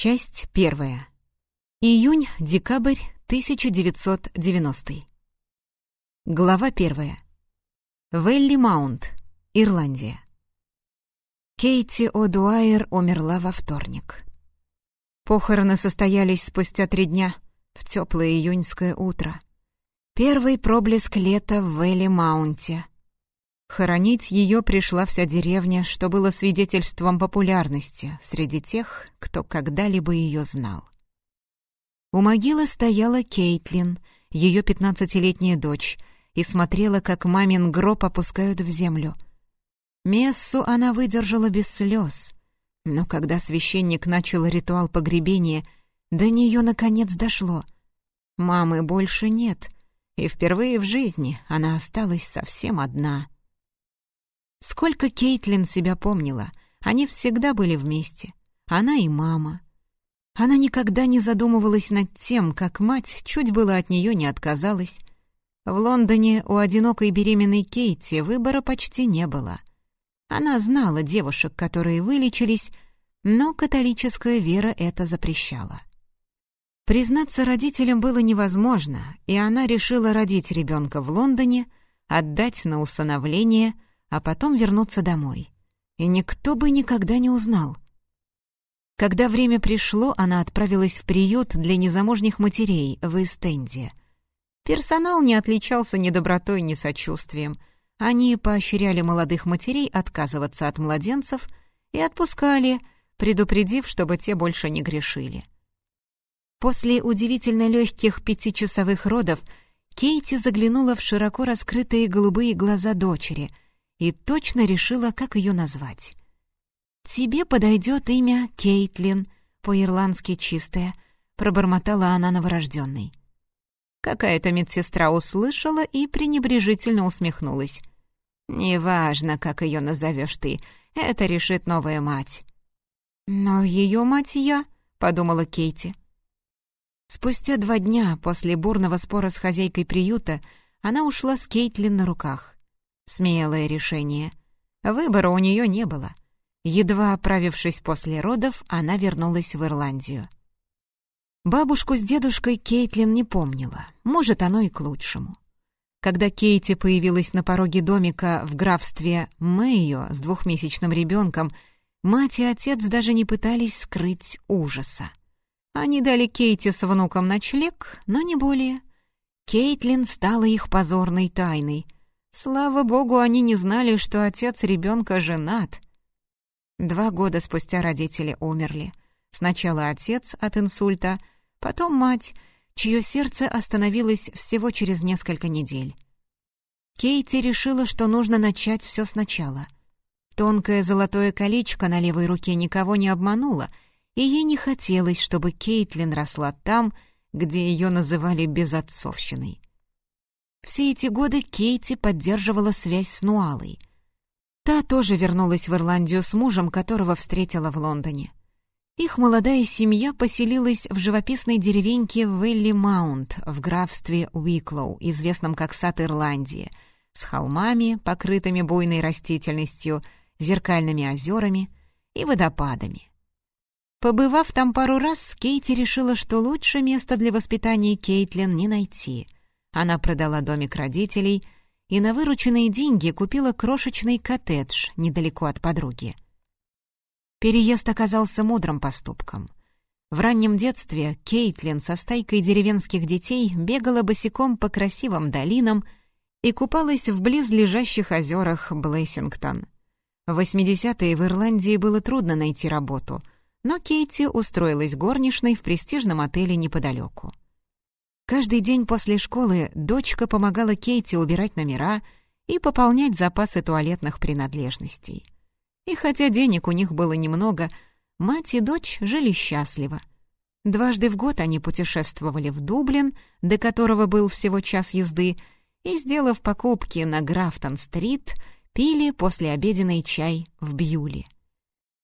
Часть первая. Июнь-декабрь 1990. Глава первая. Велли Маунт, Ирландия. Кейти О'Дуайер умерла во вторник. Похороны состоялись спустя три дня, в теплое июньское утро. Первый проблеск лета в Велли Маунте. Хоронить ее пришла вся деревня, что было свидетельством популярности среди тех, кто когда-либо ее знал. У могилы стояла Кейтлин, ее пятнадцатилетняя дочь, и смотрела, как мамин гроб опускают в землю. Мессу она выдержала без слез, но когда священник начал ритуал погребения, до нее наконец дошло. Мамы больше нет, и впервые в жизни она осталась совсем одна — Сколько Кейтлин себя помнила, они всегда были вместе, она и мама. Она никогда не задумывалась над тем, как мать чуть было от нее не отказалась. В Лондоне у одинокой беременной Кейти выбора почти не было. Она знала девушек, которые вылечились, но католическая вера это запрещала. Признаться родителям было невозможно, и она решила родить ребенка в Лондоне, отдать на усыновление — а потом вернуться домой. И никто бы никогда не узнал. Когда время пришло, она отправилась в приют для незамужних матерей в Эстенде. Персонал не отличался ни добротой, ни сочувствием. Они поощряли молодых матерей отказываться от младенцев и отпускали, предупредив, чтобы те больше не грешили. После удивительно легких пятичасовых родов Кейти заглянула в широко раскрытые голубые глаза дочери — и точно решила, как ее назвать. «Тебе подойдет имя Кейтлин, по-ирландски чистое», — пробормотала она новорожденной. Какая-то медсестра услышала и пренебрежительно усмехнулась. «Неважно, как ее назовешь ты, это решит новая мать». «Но ее мать я», — подумала Кейти. Спустя два дня после бурного спора с хозяйкой приюта она ушла с Кейтлин на руках. Смелое решение. Выбора у нее не было. Едва оправившись после родов, она вернулась в Ирландию. Бабушку с дедушкой Кейтлин не помнила. Может, оно и к лучшему. Когда Кейти появилась на пороге домика в графстве Мэйо с двухмесячным ребенком, мать и отец даже не пытались скрыть ужаса. Они дали Кейти с внуком ночлег, но не более. Кейтлин стала их позорной тайной — Слава богу, они не знали, что отец ребенка женат. Два года спустя родители умерли. Сначала отец от инсульта, потом мать, чье сердце остановилось всего через несколько недель. Кейти решила, что нужно начать все сначала. Тонкое золотое колечко на левой руке никого не обмануло, и ей не хотелось, чтобы Кейтлин росла там, где ее называли безотцовщиной. Все эти годы Кейти поддерживала связь с Нуалой. Та тоже вернулась в Ирландию с мужем, которого встретила в Лондоне. Их молодая семья поселилась в живописной деревеньке Велли Маунт в графстве Уиклоу, известном как Сад Ирландии, с холмами, покрытыми буйной растительностью, зеркальными озерами и водопадами. Побывав там пару раз, Кейти решила, что лучше места для воспитания Кейтлин не найти — она продала домик родителей и на вырученные деньги купила крошечный коттедж недалеко от подруги. Переезд оказался мудрым поступком. В раннем детстве Кейтлин со стайкой деревенских детей бегала босиком по красивым долинам и купалась в близлежащих озерах Блессингтон. В 80-е в Ирландии было трудно найти работу, но Кейти устроилась горничной в престижном отеле неподалеку. Каждый день после школы дочка помогала Кейти убирать номера и пополнять запасы туалетных принадлежностей. И хотя денег у них было немного, мать и дочь жили счастливо. Дважды в год они путешествовали в Дублин, до которого был всего час езды, и, сделав покупки на Графтон-стрит, пили послеобеденный чай в Бьюли.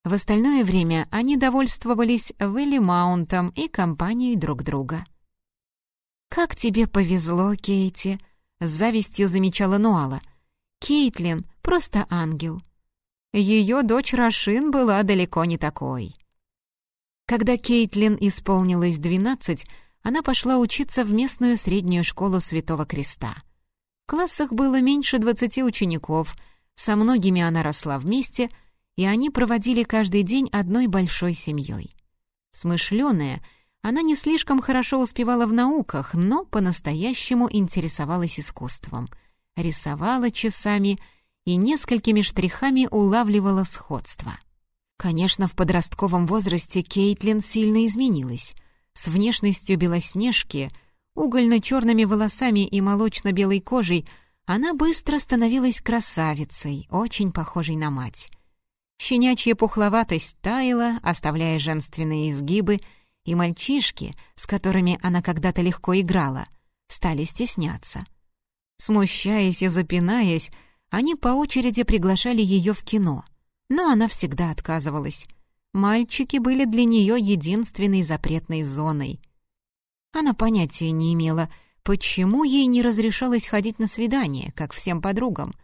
В остальное время они довольствовались Вилли Маунтом и компанией друг друга. «Как тебе повезло, Кейти!» — с завистью замечала Нуала. «Кейтлин — просто ангел». Ее дочь Рашин была далеко не такой. Когда Кейтлин исполнилось 12, она пошла учиться в местную среднюю школу Святого Креста. В классах было меньше 20 учеников, со многими она росла вместе, и они проводили каждый день одной большой семьей. Смышленая, она не слишком хорошо успевала в науках, но по-настоящему интересовалась искусством. Рисовала часами и несколькими штрихами улавливала сходство. Конечно, в подростковом возрасте Кейтлин сильно изменилась. С внешностью Белоснежки, угольно-черными волосами и молочно-белой кожей она быстро становилась красавицей, очень похожей на мать. Щенячья пухловатость таяла, оставляя женственные изгибы, и мальчишки, с которыми она когда-то легко играла, стали стесняться. Смущаясь и запинаясь, они по очереди приглашали ее в кино — но она всегда отказывалась. Мальчики были для нее единственной запретной зоной. Она понятия не имела, почему ей не разрешалось ходить на свидание, как всем подругам.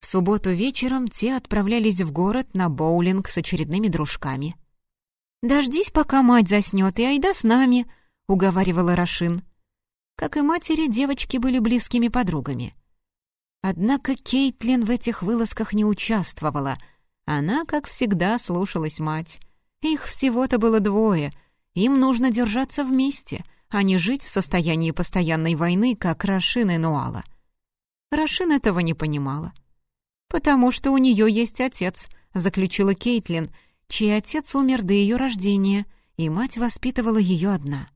В субботу вечером те отправлялись в город на боулинг с очередными дружками. «Дождись, пока мать заснет, и айда с нами», — уговаривала Рашин. Как и матери, девочки были близкими подругами. Однако Кейтлин в этих вылазках не участвовала — она, как всегда, слушалась мать. Их всего-то было двое. Им нужно держаться вместе, а не жить в состоянии постоянной войны, как Рашин и Нуала. Рашин этого не понимала. «Потому что у нее есть отец», — заключила Кейтлин, чей отец умер до ее рождения, и мать воспитывала ее одна.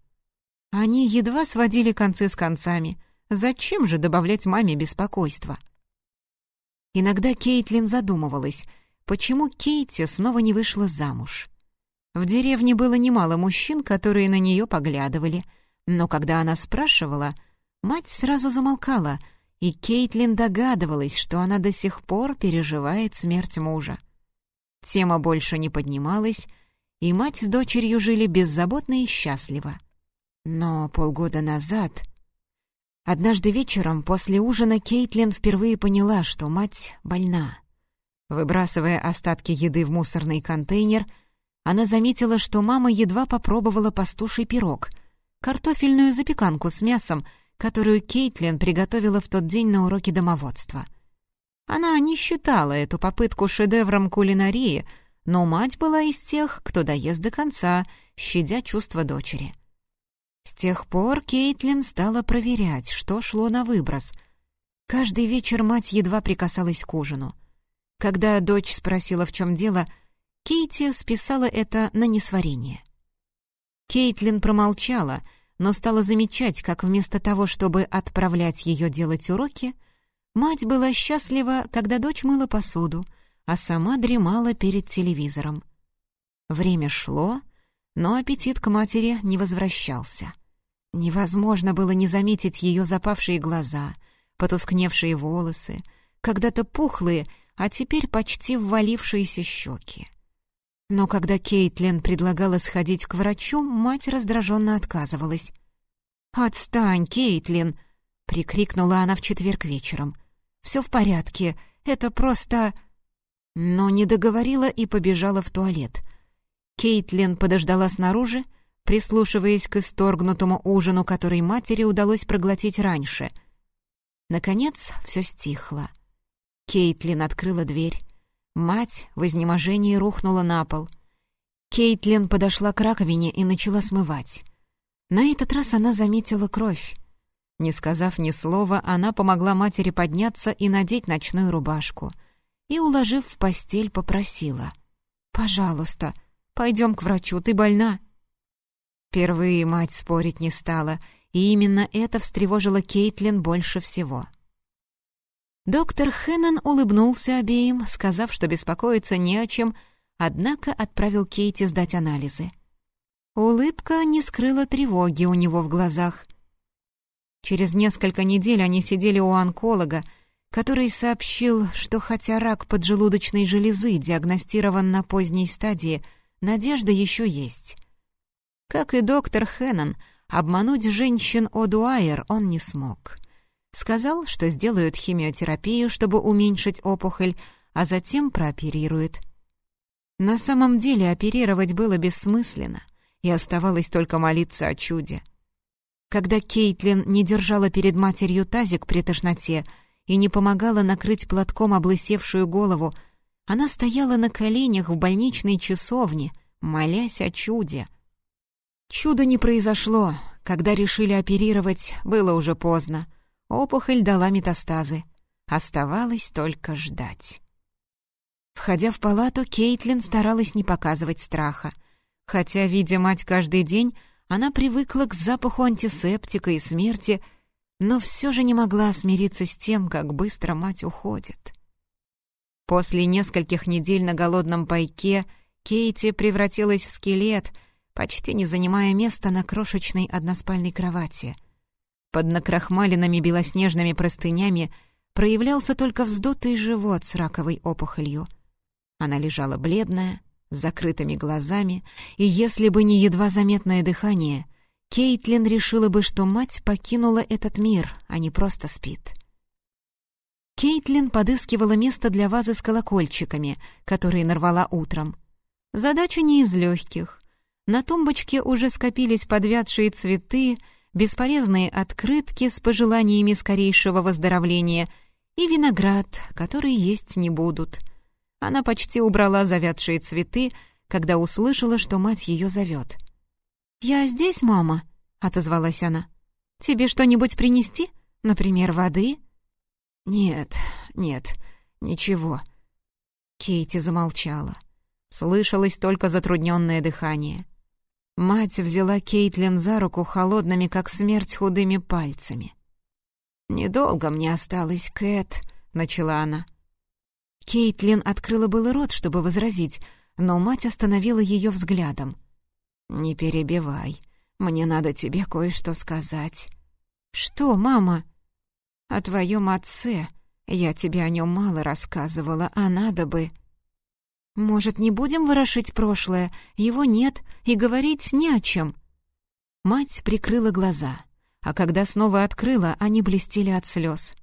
Они едва сводили концы с концами. Зачем же добавлять маме беспокойство? Иногда Кейтлин задумывалась — почему Кейти снова не вышла замуж. В деревне было немало мужчин, которые на нее поглядывали, но когда она спрашивала, мать сразу замолкала, и Кейтлин догадывалась, что она до сих пор переживает смерть мужа. Тема больше не поднималась, и мать с дочерью жили беззаботно и счастливо. Но полгода назад... Однажды вечером после ужина Кейтлин впервые поняла, что мать больна. Выбрасывая остатки еды в мусорный контейнер, она заметила, что мама едва попробовала пастуший пирог, картофельную запеканку с мясом, которую Кейтлин приготовила в тот день на уроке домоводства. Она не считала эту попытку шедевром кулинарии, но мать была из тех, кто доест до конца, щадя чувства дочери. С тех пор Кейтлин стала проверять, что шло на выброс. Каждый вечер мать едва прикасалась к ужину — когда дочь спросила, в чем дело, Кейти списала это на несварение. Кейтлин промолчала, но стала замечать, как вместо того, чтобы отправлять ее делать уроки, мать была счастлива, когда дочь мыла посуду, а сама дремала перед телевизором. Время шло, но аппетит к матери не возвращался. Невозможно было не заметить ее запавшие глаза, потускневшие волосы, когда-то пухлые, а теперь почти ввалившиеся щеки. Но когда Кейтлин предлагала сходить к врачу, мать раздраженно отказывалась. «Отстань, Кейтлин!» — прикрикнула она в четверг вечером. «Все в порядке, это просто...» Но не договорила и побежала в туалет. Кейтлин подождала снаружи, прислушиваясь к исторгнутому ужину, который матери удалось проглотить раньше. Наконец все стихло. Кейтлин открыла дверь. Мать в изнеможении рухнула на пол. Кейтлин подошла к раковине и начала смывать. На этот раз она заметила кровь. Не сказав ни слова, она помогла матери подняться и надеть ночную рубашку. И, уложив в постель, попросила. «Пожалуйста, пойдем к врачу, ты больна». Впервые мать спорить не стала, и именно это встревожило Кейтлин больше всего. Доктор Хеннон улыбнулся обеим, сказав, что беспокоиться не о чем, однако отправил Кейти сдать анализы. Улыбка не скрыла тревоги у него в глазах. Через несколько недель они сидели у онколога, который сообщил, что хотя рак поджелудочной железы диагностирован на поздней стадии, надежда еще есть. Как и доктор Хеннон, обмануть женщин Одуайер он не смог — Сказал, что сделают химиотерапию, чтобы уменьшить опухоль, а затем прооперируют. На самом деле оперировать было бессмысленно. и оставалось только молиться о чуде. Когда Кейтлин не держала перед матерью тазик при тошноте и не помогала накрыть платком облысевшую голову, она стояла на коленях в больничной часовне, молясь о чуде. Чудо не произошло. Когда решили оперировать, было уже поздно. Опухоль дала метастазы. Оставалось только ждать. Входя в палату, Кейтлин старалась не показывать страха. Хотя, видя мать каждый день, она привыкла к запаху антисептика и смерти, но все же не могла смириться с тем, как быстро мать уходит. После нескольких недель на голодном пайке Кейти превратилась в скелет, почти не занимая места на крошечной односпальной кровати. Под накрахмаленными белоснежными простынями проявлялся только вздутый живот с раковой опухолью. Она лежала бледная, с закрытыми глазами, и если бы не едва заметное дыхание, Кейтлин решила бы, что мать покинула этот мир, а не просто спит. Кейтлин подыскивала место для вазы с колокольчиками, которые нарвала утром. Задача не из легких. На тумбочке уже скопились подвядшие цветы, бесполезные открытки с пожеланиями скорейшего выздоровления и виноград, который есть не будут — она почти убрала завядшие цветы, когда услышала, что мать ее зовет. «Я здесь, мама», — отозвалась она. «Тебе что-нибудь принести? Например, воды?» «Нет, нет, ничего». Кейти замолчала. Слышалось только затрудненное дыхание. Мать взяла Кейтлин за руку холодными, как смерть, худыми пальцами. «Недолго мне осталось, Кэт», — начала она. Кейтлин открыла было рот, чтобы возразить, но мать остановила ее взглядом. «Не перебивай. Мне надо тебе кое-что сказать». «Что, мама?» «О твоем отце. Я тебе о нем мало рассказывала, а надо бы...» «Может, не будем ворошить прошлое? Его нет, и говорить не о чем». Мать прикрыла глаза, а когда снова открыла, они блестели от слез.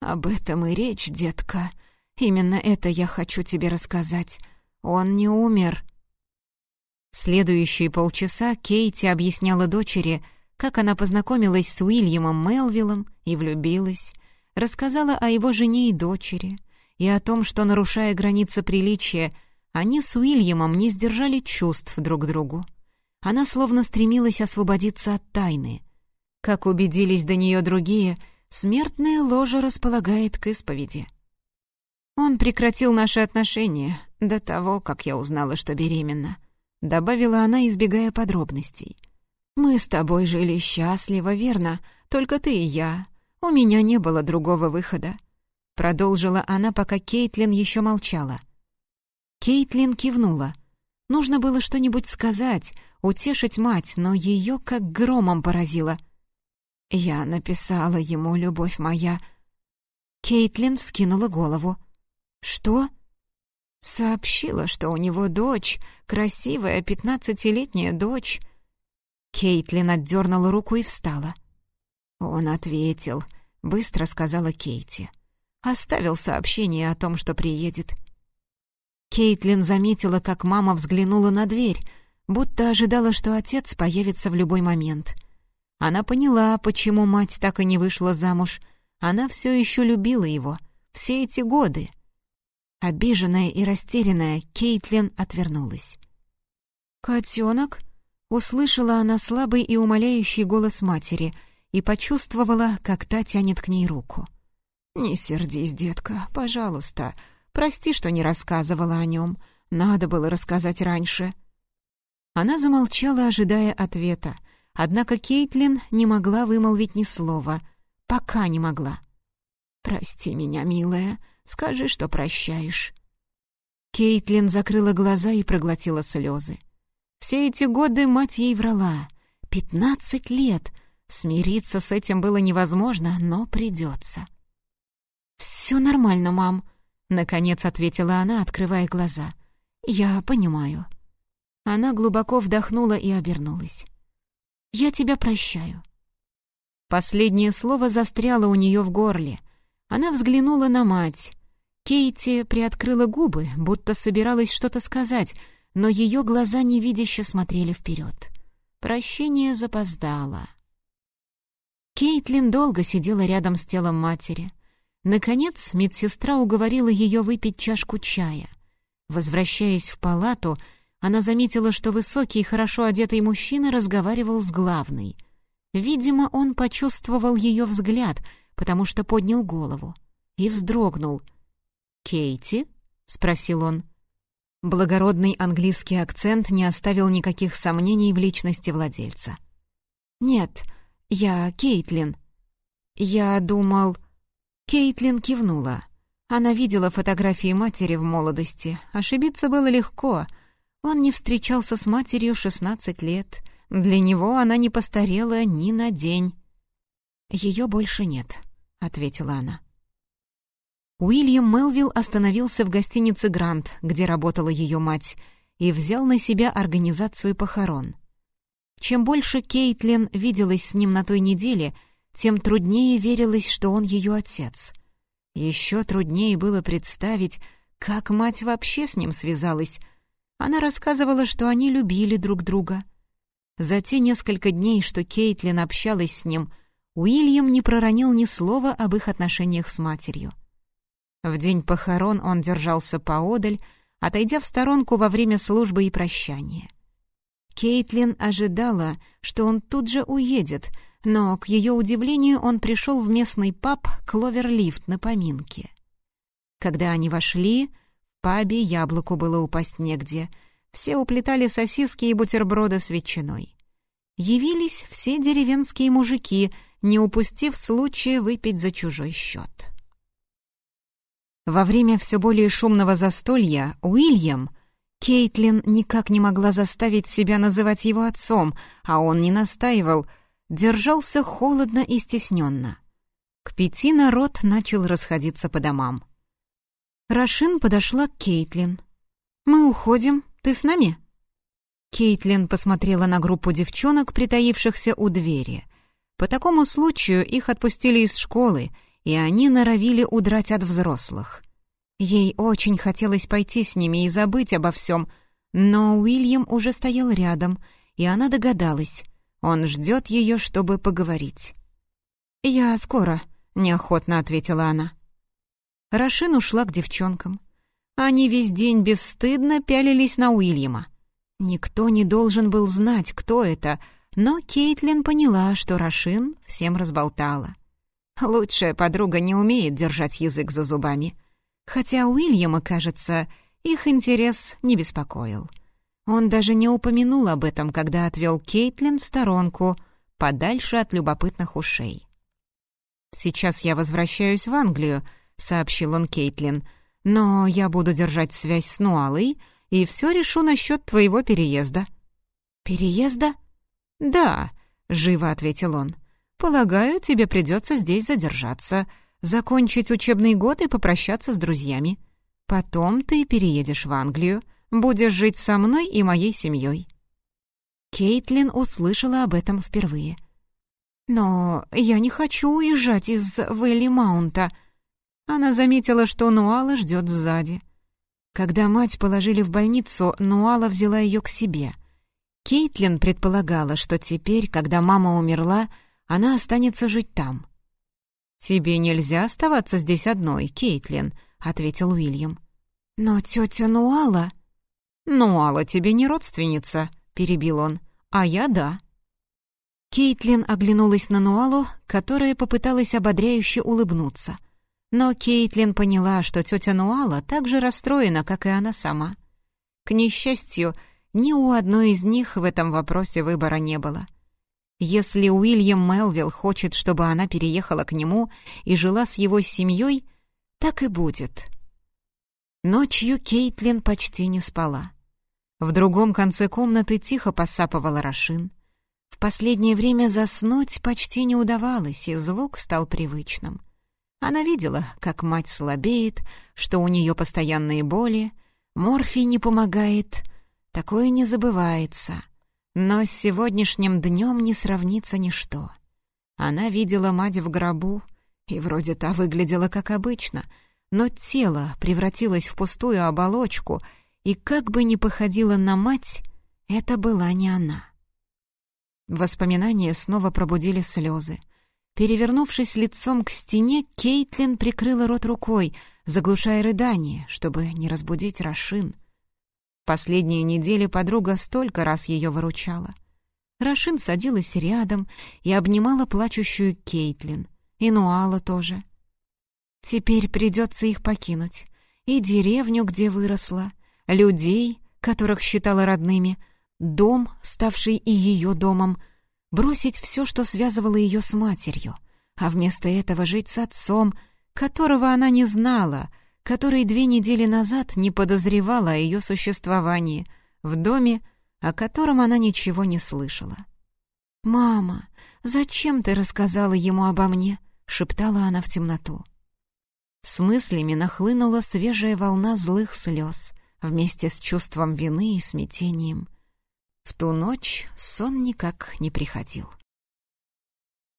«Об этом и речь, детка», Именно это я хочу тебе рассказать. Он не умер». Следующие полчаса Кейти объясняла дочери, как она познакомилась с Уильямом Мелвиллом и влюбилась, рассказала о его жене и дочери, и о том, что, нарушая границы приличия, они с Уильямом не сдержали чувств друг к другу. Она словно стремилась освободиться от тайны. Как убедились до нее другие, смертное ложе располагает к исповеди — он прекратил наши отношения до того, как я узнала, что беременна. Добавила она, избегая подробностей. «Мы с тобой жили счастливо, верно? Только ты и я. У меня не было другого выхода». Продолжила она, пока Кейтлин еще молчала. Кейтлин кивнула. Нужно было что-нибудь сказать, утешить мать, но ее как громом поразило. «Я написала ему, любовь моя». Кейтлин вскинула голову. «Что?» «Сообщила, что у него дочь, красивая пятнадцатилетняя дочь». Кейтлин отдернула руку и встала. Он ответил, быстро сказала Кейти. Оставил сообщение о том, что приедет. Кейтлин заметила, как мама взглянула на дверь, будто ожидала, что отец появится в любой момент. Она поняла, почему мать так и не вышла замуж. Она все еще любила его, все эти годы. Обиженная и растерянная, Кейтлин отвернулась. «Котенок?» — услышала она слабый и умоляющий голос матери и почувствовала, как та тянет к ней руку. «Не сердись, детка, пожалуйста. Прости, что не рассказывала о нем. Надо было рассказать раньше». Она замолчала, ожидая ответа, однако Кейтлин не могла вымолвить ни слова, пока не могла. «Прости меня, милая», Скажи, что прощаешь». Кейтлин закрыла глаза и проглотила слезы. Все эти годы мать ей врала. Пятнадцать лет. Смириться с этим было невозможно, но придется. «Все нормально, мам», — наконец ответила она, открывая глаза. «Я понимаю». Она глубоко вдохнула и обернулась. «Я тебя прощаю». Последнее слово застряло у нее в горле. Она взглянула на мать. Кейти приоткрыла губы, будто собиралась что-то сказать, но ее глаза невидяще смотрели вперед. Прощение запоздало. Кейтлин долго сидела рядом с телом матери. Наконец медсестра уговорила ее выпить чашку чая. Возвращаясь в палату, она заметила, что высокий хорошо одетый мужчина разговаривал с главной. Видимо, он почувствовал ее взгляд, потому что поднял голову и вздрогнул. «Кейти?» — спросил он. Благородный английский акцент не оставил никаких сомнений в личности владельца. «Нет, я Кейтлин». «Я думал...» Кейтлин кивнула. Она видела фотографии матери в молодости. Ошибиться было легко. Он не встречался с матерью 16 лет. Для него она не постарела ни на день. «Ее больше нет», — ответила она. Уильям Мелвилл остановился в гостинице «Грант», где работала ее мать, и взял на себя организацию похорон. Чем больше Кейтлин виделась с ним на той неделе, тем труднее верилось, что он ее отец — еще труднее было представить, как мать вообще с ним связалась. Она рассказывала, что они любили друг друга. За те несколько дней, что Кейтлин общалась с ним, Уильям не проронил ни слова об их отношениях с матерью. В день похорон он держался поодаль, отойдя в сторонку во время службы и прощания. Кейтлин ожидала, что он тут же уедет — но, к ее удивлению, он пришел в местный паб «Кловерлифт» на поминке. Когда они вошли, в пабе яблоку было упасть негде. Все уплетали сосиски и бутерброды с ветчиной. Явились все деревенские мужики, не упустив случая выпить за чужой счет. Во время все более шумного застолья Уильям — Кейтлин никак не могла заставить себя называть его отцом, а он не настаивал — держался холодно и стесненно. К пяти народ начал расходиться по домам. Рашин подошла к Кейтлин. «Мы уходим. Ты с нами?» Кейтлин посмотрела на группу девчонок, притаившихся у двери. По такому случаю их отпустили из школы, и они норовили удрать от взрослых. Ей очень хотелось пойти с ними и забыть обо всем, но Уильям уже стоял рядом, и она догадалась — он ждет ее, чтобы поговорить. «Я скоро», — неохотно ответила она. Рашин ушла к девчонкам. Они весь день бесстыдно пялились на Уильяма. Никто не должен был знать, кто это, но Кейтлин поняла, что Рашин всем разболтала. Лучшая подруга не умеет держать язык за зубами. Хотя Уильяма, кажется, их интерес не беспокоил. Он даже не упомянул об этом, когда отвел Кейтлин в сторонку, подальше от любопытных ушей. «Сейчас я возвращаюсь в Англию», — сообщил он Кейтлин, «но я буду держать связь с Нуалой и все решу насчет твоего переезда». «Переезда?» «Да», — живо ответил он. «Полагаю, тебе придется здесь задержаться, закончить учебный год и попрощаться с друзьями. Потом ты переедешь в Англию, Будешь жить со мной и моей семьей». Кейтлин услышала об этом впервые. «Но я не хочу уезжать из Вэлли Маунта». Она заметила, что Нуала ждет сзади. Когда мать положили в больницу, Нуала взяла ее к себе. Кейтлин предполагала, что теперь, когда мама умерла, она останется жить там. «Тебе нельзя оставаться здесь одной, Кейтлин», — ответил Уильям. «Но тетя Нуала...» «Ну, Алла тебе не родственница», — перебил он, — «а я да». Кейтлин оглянулась на Нуалу, которая попыталась ободряюще улыбнуться. Но Кейтлин поняла, что тетя Нуала так же расстроена, как и она сама. К несчастью, ни у одной из них в этом вопросе выбора не было. Если Уильям Мелвилл хочет, чтобы она переехала к нему и жила с его семьей, так и будет. Ночью Кейтлин почти не спала. В другом конце комнаты тихо посапывал Рашин. В последнее время заснуть почти не удавалось, и звук стал привычным. Она видела, как мать слабеет, что у нее постоянные боли, морфий не помогает, такое не забывается. Но с сегодняшним днем не сравнится ничто. Она видела мать в гробу, и вроде та выглядела как обычно, но тело превратилось в пустую оболочку — И как бы ни походила на мать, это была не она. Воспоминания снова пробудили слезы. Перевернувшись лицом к стене, Кейтлин прикрыла рот рукой, заглушая рыдание, чтобы не разбудить Рашин. Последние недели подруга столько раз ее выручала. Рашин садилась рядом и обнимала плачущую Кейтлин. И Нуала тоже. Теперь придется их покинуть. И деревню, где выросла, людей, которых считала родными, дом, ставший и ее домом, бросить все, что связывало ее с матерью, а вместо этого жить с отцом, которого она не знала, который две недели назад не подозревала о ее существовании, в доме, о котором она ничего не слышала. «Мама, зачем ты рассказала ему обо мне?» — шептала она в темноту. С мыслями нахлынула свежая волна злых слез вместе с чувством вины и смятением. В ту ночь сон никак не приходил.